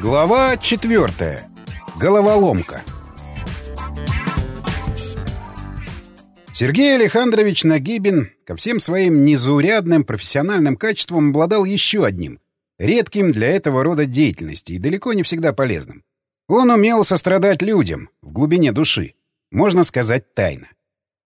Глава четвертая. Головоломка. Сергей Александрович Нагибин ко всем своим незаурядным профессиональным качествам обладал еще одним, редким для этого рода деятельности и далеко не всегда полезным. Он умел сострадать людям в глубине души, можно сказать, тайно.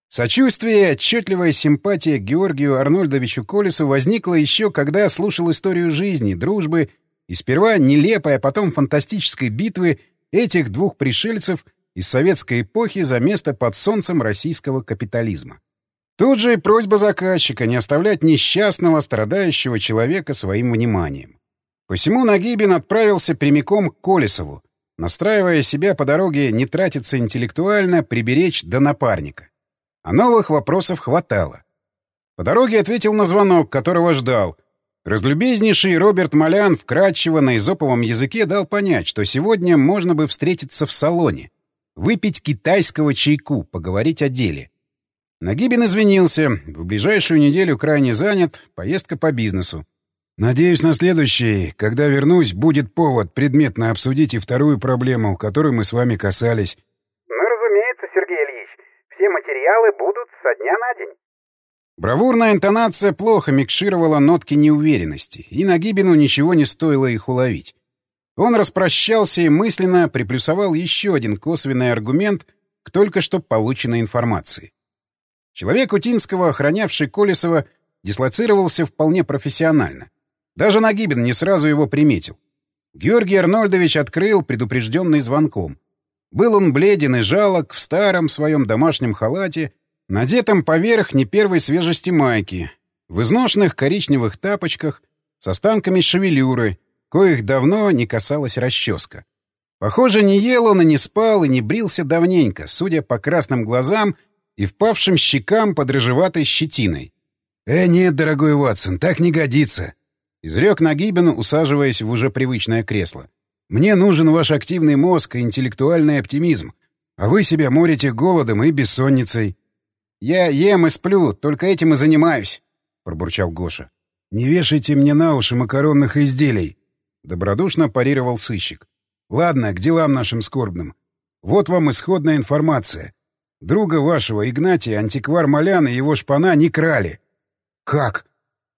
Сочувствие и отчетливая симпатия к Георгию Арнольдовичу Колесу возникла еще, когда слушал историю жизни, дружбы и сперва нелепой, а потом фантастической битвы этих двух пришельцев из советской эпохи за место под солнцем российского капитализма. Тут же и просьба заказчика не оставлять несчастного, страдающего человека своим вниманием. Посему Нагибин отправился прямиком к Колесову, настраивая себя по дороге не тратиться интеллектуально, приберечь до напарника. А новых вопросов хватало. По дороге ответил на звонок, которого ждал — Разлюбезнейший Роберт Малян вкратчиво на изоповом языке дал понять, что сегодня можно бы встретиться в салоне, выпить китайского чайку, поговорить о деле. Нагибин извинился, в ближайшую неделю крайне занят, поездка по бизнесу. «Надеюсь, на следующий, когда вернусь, будет повод предметно обсудить и вторую проблему, которой мы с вами касались». «Ну, разумеется, Сергей Ильич, все материалы будут со дня на день». Бравурная интонация плохо микшировала нотки неуверенности, и Нагибину ничего не стоило их уловить. Он распрощался и мысленно приплюсовал еще один косвенный аргумент к только что полученной информации. Человек Утинского, охранявший Колесова, дислоцировался вполне профессионально. Даже Нагибин не сразу его приметил. Георгий Арнольдович открыл, предупрежденный звонком. Был он бледен и жалок, в старом своем домашнем халате — надетом поверх не первой свежести майки, в изношенных коричневых тапочках с останками шевелюры, коих давно не касалась расческа. Похоже, не ел он и не спал, и не брился давненько, судя по красным глазам и впавшим щекам под рыжеватой щетиной. «Э, нет, дорогой Ватсон, так не годится!» — изрек Нагибин, усаживаясь в уже привычное кресло. «Мне нужен ваш активный мозг и интеллектуальный оптимизм, а вы себя морите голодом и бессонницей». «Я ем и сплю, только этим и занимаюсь», — пробурчал Гоша. «Не вешайте мне на уши макаронных изделий», — добродушно парировал сыщик. «Ладно, к делам нашим скорбным. Вот вам исходная информация. Друга вашего, Игнатия, антиквар Малян и его шпана не крали». «Как?»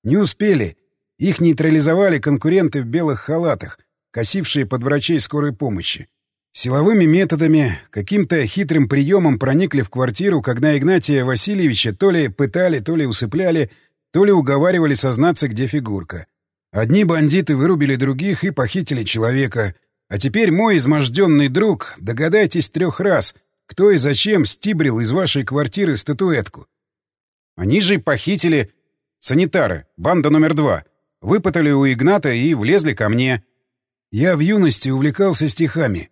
«Не успели. Их нейтрализовали конкуренты в белых халатах, косившие под врачей скорой помощи. Силовыми методами, каким-то хитрым приемом проникли в квартиру, когда Игнатия Васильевича то ли пытали, то ли усыпляли, то ли уговаривали сознаться, где фигурка. Одни бандиты вырубили других и похитили человека. А теперь мой изможденный друг, догадайтесь трех раз, кто и зачем стибрил из вашей квартиры статуэтку. Они же похитили санитары, банда номер два. Выпытали у Игната и влезли ко мне. Я в юности увлекался стихами. —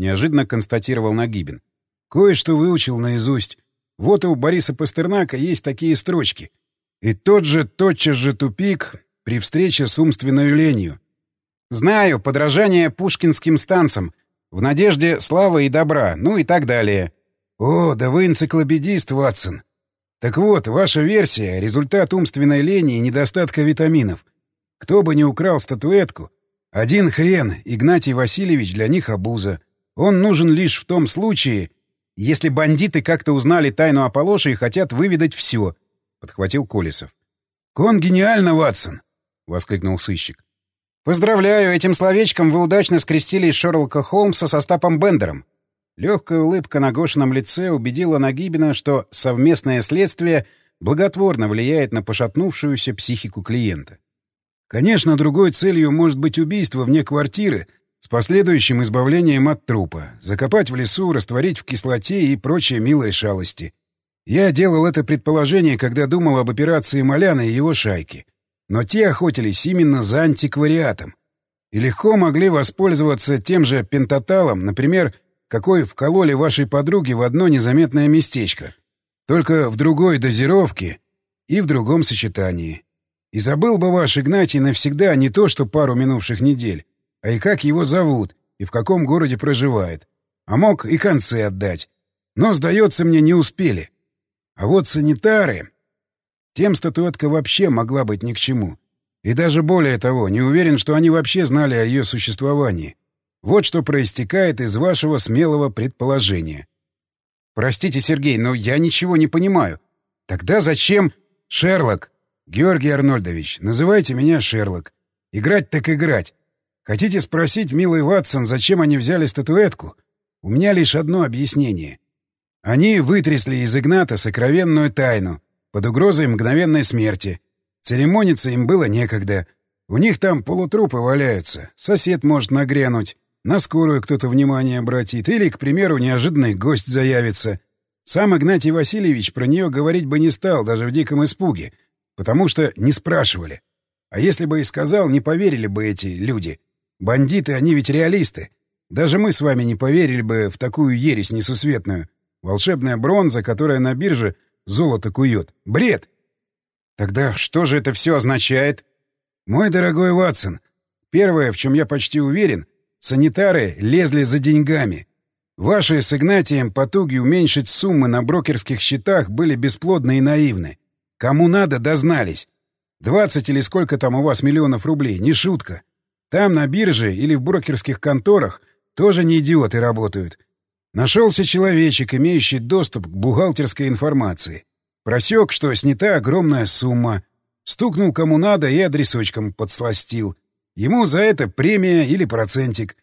неожиданно констатировал Нагибин. «Кое-что выучил наизусть. Вот и у Бориса Пастернака есть такие строчки. И тот же тотчас же тупик при встрече с умственной ленью. Знаю, подражание пушкинским станцам. В надежде славы и добра, ну и так далее. О, да вы энциклопедист, Ватсон. Так вот, ваша версия — результат умственной лени и недостатка витаминов. Кто бы ни украл статуэтку, один хрен, Игнатий Васильевич для них обуза. Он нужен лишь в том случае, если бандиты как-то узнали тайну Аполлоша и хотят выведать все, — подхватил Колесов. — Кон гениально, Ватсон! — воскликнул сыщик. — Поздравляю, этим словечком вы удачно скрестили Шерлока Холмса со Стапом Бендером. Легкая улыбка на Гошином лице убедила Нагибина, что совместное следствие благотворно влияет на пошатнувшуюся психику клиента. Конечно, другой целью может быть убийство вне квартиры — с последующим избавлением от трупа, закопать в лесу, растворить в кислоте и прочие милые шалости. Я делал это предположение, когда думал об операции Маляна и его шайки. Но те охотились именно за антиквариатом. И легко могли воспользоваться тем же пентаталом, например, какой вкололи вашей подруге в одно незаметное местечко. Только в другой дозировке и в другом сочетании. И забыл бы ваш Игнатий навсегда не то, что пару минувших недель, а и как его зовут, и в каком городе проживает. А мог и концы отдать. Но, сдается мне, не успели. А вот санитары... Тем статуэтка вообще могла быть ни к чему. И даже более того, не уверен, что они вообще знали о ее существовании. Вот что проистекает из вашего смелого предположения. Простите, Сергей, но я ничего не понимаю. Тогда зачем... Шерлок! Георгий Арнольдович, называйте меня Шерлок. Играть так играть. Хотите спросить, милый Ватсон, зачем они взяли статуэтку? У меня лишь одно объяснение. Они вытрясли из Игната сокровенную тайну под угрозой мгновенной смерти. Церемониться им было некогда. У них там полутрупы валяются. Сосед может нагрянуть. На скорую кто-то внимание обратит. Или, к примеру, неожиданный гость заявится. Сам Игнатий Васильевич про нее говорить бы не стал, даже в диком испуге. Потому что не спрашивали. А если бы и сказал, не поверили бы эти люди. Бандиты, они ведь реалисты. Даже мы с вами не поверили бы в такую ересь несусветную. Волшебная бронза, которая на бирже золото кует. Бред! Тогда что же это все означает? Мой дорогой Ватсон, первое, в чем я почти уверен, санитары лезли за деньгами. Ваши с Игнатием потуги уменьшить суммы на брокерских счетах были бесплодны и наивны. Кому надо, дознались. Двадцать или сколько там у вас миллионов рублей, не шутка. Там на бирже или в брокерских конторах тоже не идиоты работают. Нашелся человечек, имеющий доступ к бухгалтерской информации. Просек, что снята огромная сумма. Стукнул кому надо и адресочком подсластил. Ему за это премия или процентик.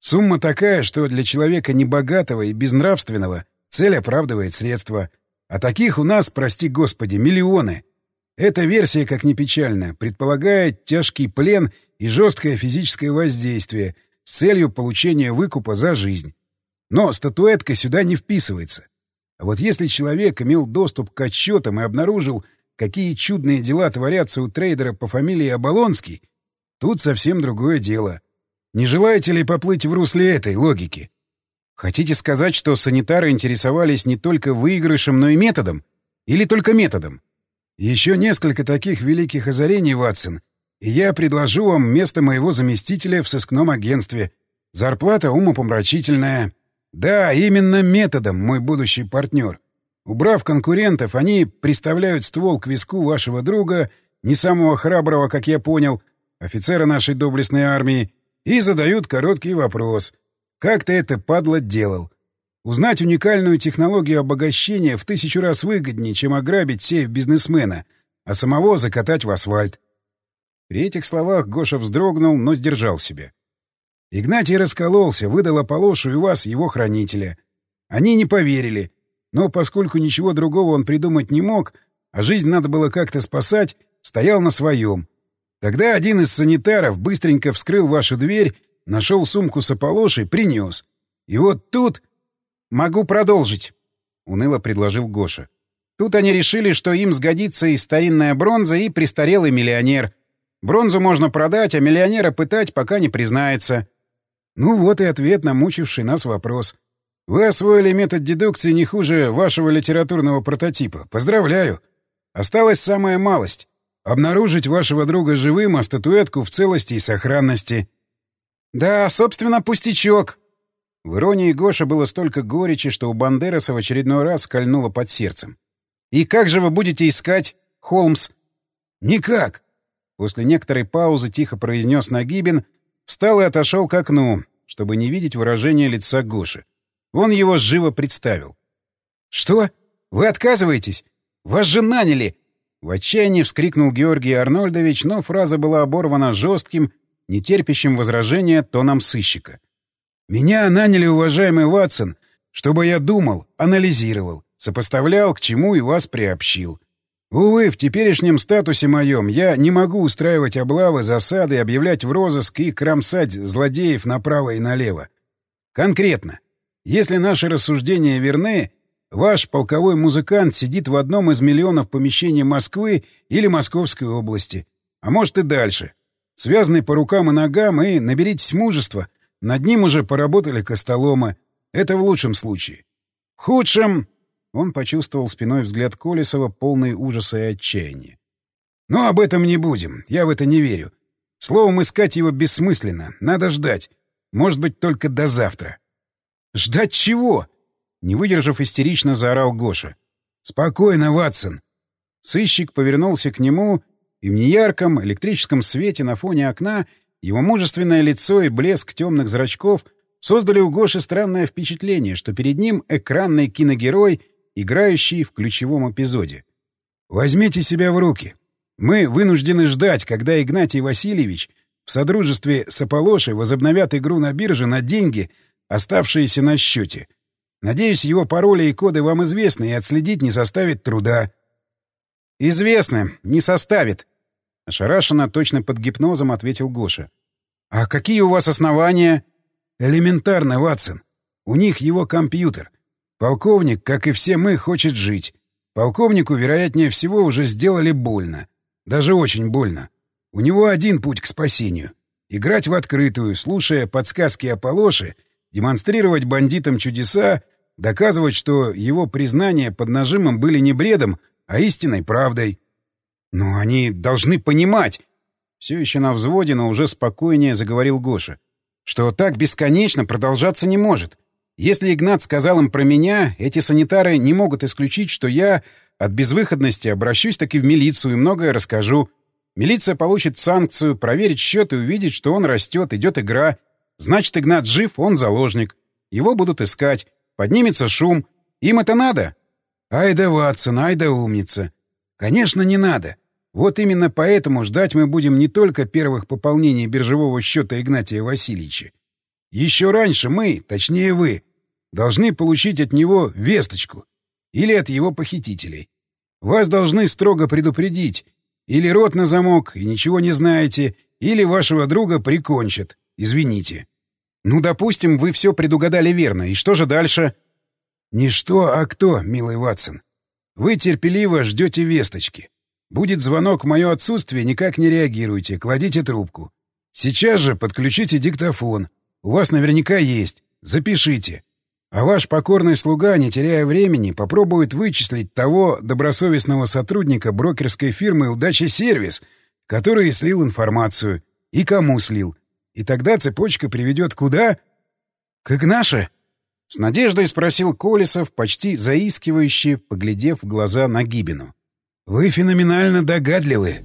Сумма такая, что для человека небогатого и безнравственного цель оправдывает средства. А таких у нас, прости господи, миллионы. Эта версия, как ни печально, предполагает тяжкий плен и жесткое физическое воздействие с целью получения выкупа за жизнь. Но статуэтка сюда не вписывается. А вот если человек имел доступ к отчетам и обнаружил, какие чудные дела творятся у трейдера по фамилии Оболонский, тут совсем другое дело. Не желаете ли поплыть в русле этой логики? Хотите сказать, что санитары интересовались не только выигрышем, но и методом? Или только методом? Еще несколько таких великих озарений, Ватсон, и я предложу вам место моего заместителя в сыскном агентстве. Зарплата умопомрачительная, да, именно методом, мой будущий партнер. Убрав конкурентов, они приставляют ствол к виску вашего друга, не самого храброго, как я понял, офицера нашей доблестной армии, и задают короткий вопрос. Как ты это, падла, делал? Узнать уникальную технологию обогащения в тысячу раз выгоднее, чем ограбить сейф бизнесмена, а самого закатать в асфальт. При этих словах Гоша вздрогнул, но сдержал себя. Игнатий раскололся, выдал Аполошу и вас, его хранителя. Они не поверили. Но поскольку ничего другого он придумать не мог, а жизнь надо было как-то спасать, стоял на своем. Тогда один из санитаров быстренько вскрыл вашу дверь, нашел сумку с Аполошей, принес. И вот тут... «Могу продолжить», — уныло предложил Гоша. «Тут они решили, что им сгодится и старинная бронза, и престарелый миллионер. Бронзу можно продать, а миллионера пытать, пока не признается». Ну вот и ответ на мучивший нас вопрос. Вы освоили метод дедукции не хуже вашего литературного прототипа. Поздравляю. Осталась самая малость — обнаружить вашего друга живым, а статуэтку в целости и сохранности. Да, собственно, пустячок. В иронии Гоша было столько горечи, что у Бандераса в очередной раз кольнуло под сердцем. «И как же вы будете искать, Холмс?» «Никак!» После некоторой паузы тихо произнес Нагибин, встал и отошел к окну, чтобы не видеть выражения лица Гоши. Он его живо представил. «Что? Вы отказываетесь? Вас же наняли!» В отчаянии вскрикнул Георгий Арнольдович, но фраза была оборвана жестким, нетерпящим возражения тоном сыщика. «Меня наняли, уважаемый Ватсон, чтобы я думал, анализировал, сопоставлял, к чему и вас приобщил. Увы, в теперешнем статусе моем я не могу устраивать облавы, засады, объявлять в розыск и кромсать злодеев направо и налево. Конкретно, если наши рассуждения верны, ваш полковой музыкант сидит в одном из миллионов помещений Москвы или Московской области, а может и дальше. Связанный по рукам и ногам, и наберитесь мужества, над ним уже поработали костоломы. Это в лучшем случае. В худшем он почувствовал спиной взгляд Колесова, полный ужаса и отчаяния. «Но об этом не будем. Я в это не верю. Словом, искать его бессмысленно. Надо ждать. Может быть, только до завтра». «Ждать чего?» Не выдержав, истерично заорал Гоша. «Спокойно, Ватсон!» Сыщик повернулся к нему, и в неярком электрическом свете на фоне окна его мужественное лицо и блеск темных зрачков создали у Гоши странное впечатление, что перед ним экранный киногерой, играющий в ключевом эпизоде. «Возьмите себя в руки. Мы вынуждены ждать, когда Игнатий Васильевич в содружестве с Аполошей возобновят игру на бирже на деньги, оставшиеся на счете. Надеюсь, его пароли и коды вам известны, и отследить не составит труда». «Известно, не составит», — ошарашенно, точно под гипнозом ответил Гоша. «А какие у вас основания?» «Элементарно, Ватсон. У них его компьютер. Полковник, как и все мы, хочет жить. Полковнику, вероятнее всего, уже сделали больно. Даже очень больно. У него один путь к спасению — играть в открытую, слушая подсказки Аполлоши, демонстрировать бандитам чудеса, доказывать, что его признания под нажимом были не бредом, а истинной правдой. Но они должны понимать, все еще на взводе, но уже спокойнее заговорил Гоша, что так бесконечно продолжаться не может. Если Игнат сказал им про меня, эти санитары не могут исключить, что я от безвыходности обращусь таки в милицию и многое расскажу. Милиция получит санкцию, проверит счет и увидит, что он растет, идет игра. Значит, Игнат жив, он заложник. Его будут искать. Поднимется шум. Им это надо? Ай да Ватсон, ай да умница. Конечно, не надо. Вот именно поэтому ждать мы будем не только первых пополнений биржевого счета Игнатия Васильевича. Еще раньше мы, точнее вы, должны получить от него весточку или от его похитителей. Вас должны строго предупредить. Или рот на замок, и ничего не знаете, или вашего друга прикончат. Извините. Ну, допустим, вы все предугадали верно. И что же дальше? Не что, а кто, милый Ватсон. Вы терпеливо ждете весточки. Будет звонок в мое отсутствие, никак не реагируйте, кладите трубку. Сейчас же подключите диктофон. У вас наверняка есть. Запишите. А ваш покорный слуга, не теряя времени, попробует вычислить того добросовестного сотрудника брокерской фирмы «Удача Сервис», который слил информацию. И кому слил. И тогда цепочка приведет куда? — К Игнаше? — с надеждой спросил Колесов, почти заискивающе, поглядев в глаза на Гибину. — Вы феноменально догадливы,